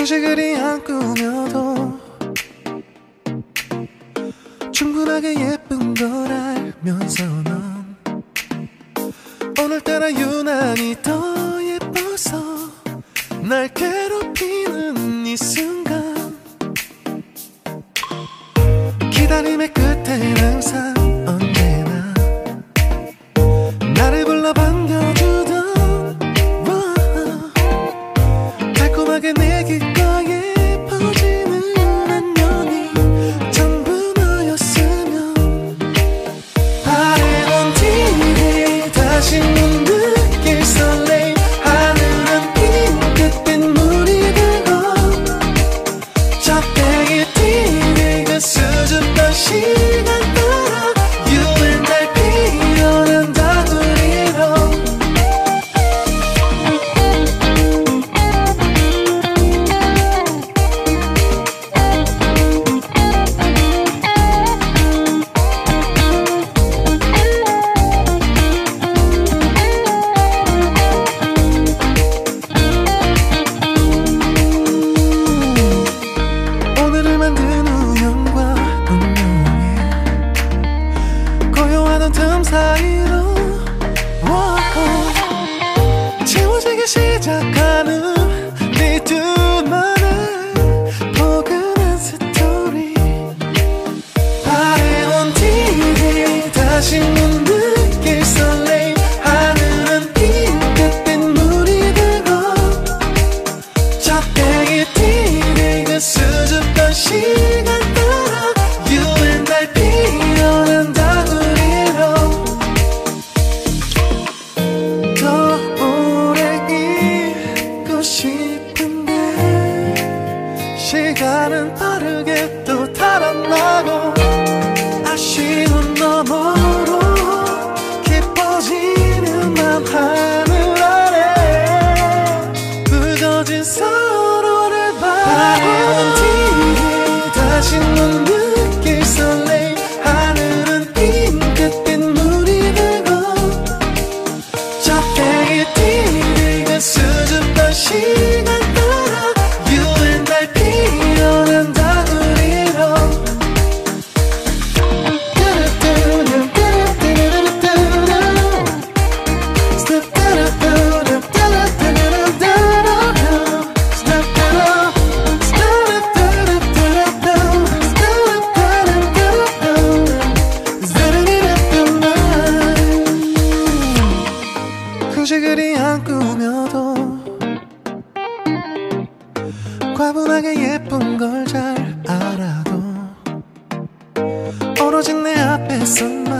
굳이 그리 안 꾸며도 충분하게 예쁜 걸 알면서 넌 오늘따라 유난히 더 예뻐서 날 괴롭히는 이순 사이로 wow, 채워지기 시작하는 네 둘만의 포근한 스토리. 바래온 뒤에 다시 못느 시간은 빠르게 또 달아나고 아쉬운 너머로 깊어지는 맘 하늘 아래 부서진 서로를 바라본 뒤에 다시 못 느낄 설레임 하늘은 핑크빛 물이 저택이 뛰는 그 수줍던 시간 굳이 그리 안 꾸며도 과분하게 예쁜 걸 잘 알아도 오로지 내 앞에서